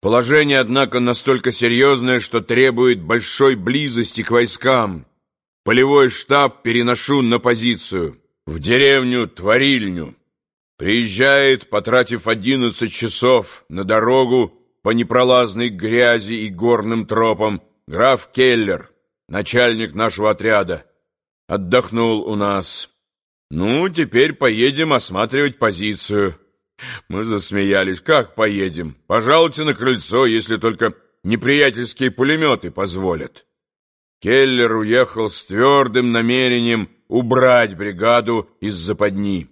Положение, однако, настолько серьезное, что требует большой близости к войскам. Полевой штаб переношу на позицию, в деревню Творильню. Приезжает, потратив одиннадцать часов на дорогу по непролазной грязи и горным тропам, граф Келлер, начальник нашего отряда. Отдохнул у нас. Ну, теперь поедем осматривать позицию. Мы засмеялись. Как поедем? Пожалуйте на крыльцо, если только неприятельские пулеметы позволят. Келлер уехал с твердым намерением убрать бригаду из западни.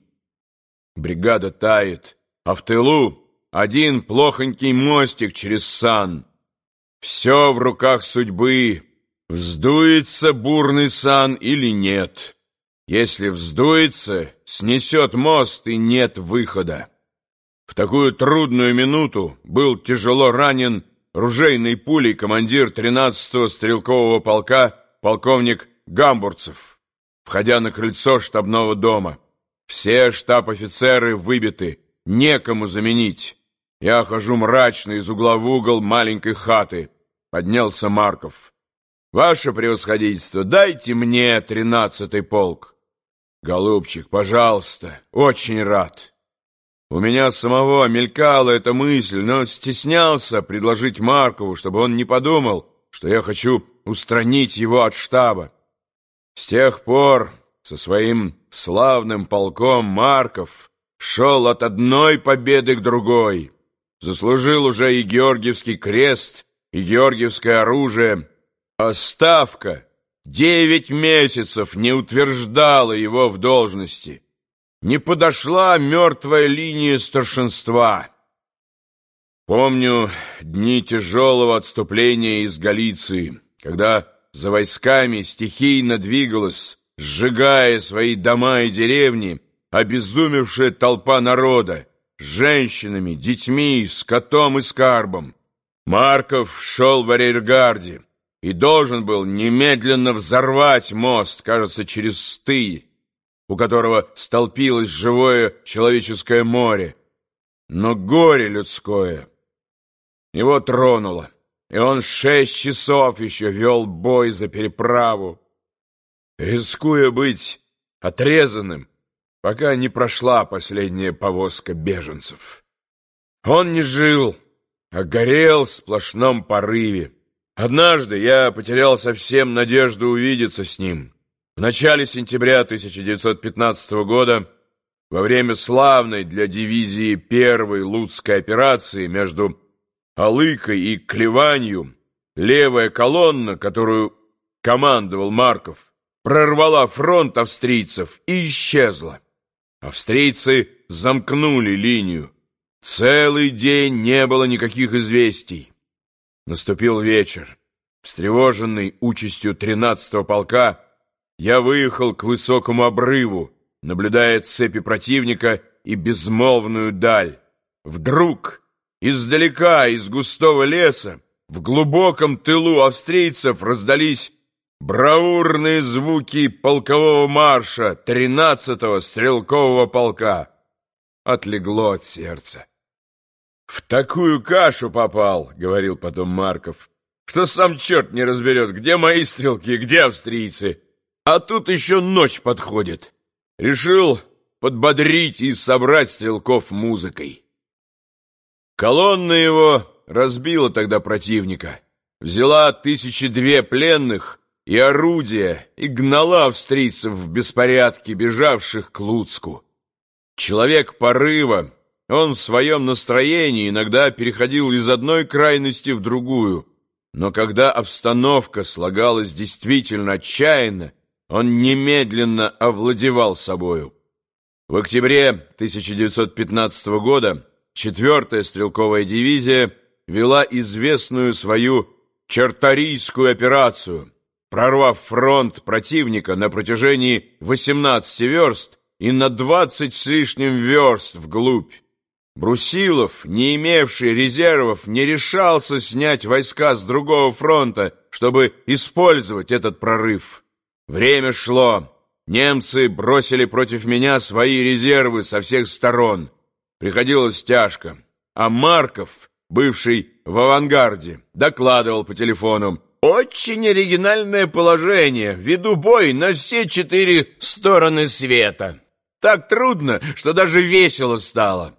Бригада тает, а в тылу один плохонький мостик через сан. Все в руках судьбы. Вздуется бурный сан или нет. Если вздуется, снесет мост и нет выхода. В такую трудную минуту был тяжело ранен ружейной пулей командир 13-го стрелкового полка полковник Гамбурцев, входя на крыльцо штабного дома. Все штаб-офицеры выбиты, некому заменить. Я хожу мрачно из угла в угол маленькой хаты. Поднялся Марков. «Ваше превосходительство, дайте мне тринадцатый полк». «Голубчик, пожалуйста, очень рад». У меня самого мелькала эта мысль, но стеснялся предложить Маркову, чтобы он не подумал, что я хочу устранить его от штаба. С тех пор со своим славным полком Марков шел от одной победы к другой. Заслужил уже и Георгиевский крест, и Георгиевское оружие. А Ставка девять месяцев не утверждала его в должности не подошла мертвая линия старшинства. Помню дни тяжелого отступления из Галиции, когда за войсками стихийно двигалась, сжигая свои дома и деревни, обезумевшая толпа народа, женщинами, детьми, скотом и скарбом. Марков шел в арьергарде и должен был немедленно взорвать мост, кажется, через Стый, у которого столпилось живое человеческое море, но горе людское его тронуло, и он шесть часов еще вел бой за переправу, рискуя быть отрезанным, пока не прошла последняя повозка беженцев. Он не жил, а горел в сплошном порыве. Однажды я потерял совсем надежду увидеться с ним — в начале сентября 1915 года, во время славной для дивизии первой Луцкой операции между Алыкой и Клеванью, левая колонна, которую командовал Марков, прорвала фронт австрийцев и исчезла. Австрийцы замкнули линию. Целый день не было никаких известий. Наступил вечер. Встревоженный участью 13-го полка, я выехал к высокому обрыву, наблюдая цепи противника и безмолвную даль. Вдруг издалека, из густого леса, в глубоком тылу австрийцев раздались бравурные звуки полкового марша 13-го стрелкового полка. Отлегло от сердца. «В такую кашу попал», — говорил потом Марков, «что сам черт не разберет, где мои стрелки, где австрийцы». А тут еще ночь подходит. Решил подбодрить и собрать стрелков музыкой. Колонна его разбила тогда противника. Взяла тысячи две пленных и орудия и гнала австрийцев в беспорядке, бежавших к Луцку. Человек порыва, он в своем настроении иногда переходил из одной крайности в другую, но когда обстановка слагалась действительно отчаянно, он немедленно овладевал собою. В октябре 1915 года 4-я стрелковая дивизия вела известную свою Чартарийскую операцию, прорвав фронт противника на протяжении 18 верст и на 20 с лишним верст вглубь. Брусилов, не имевший резервов, не решался снять войска с другого фронта, чтобы использовать этот прорыв. Время шло. Немцы бросили против меня свои резервы со всех сторон. Приходилось тяжко. А Марков бывший в авангарде, докладывал по телефону. «Очень оригинальное положение. Веду бой на все четыре стороны света. Так трудно, что даже весело стало.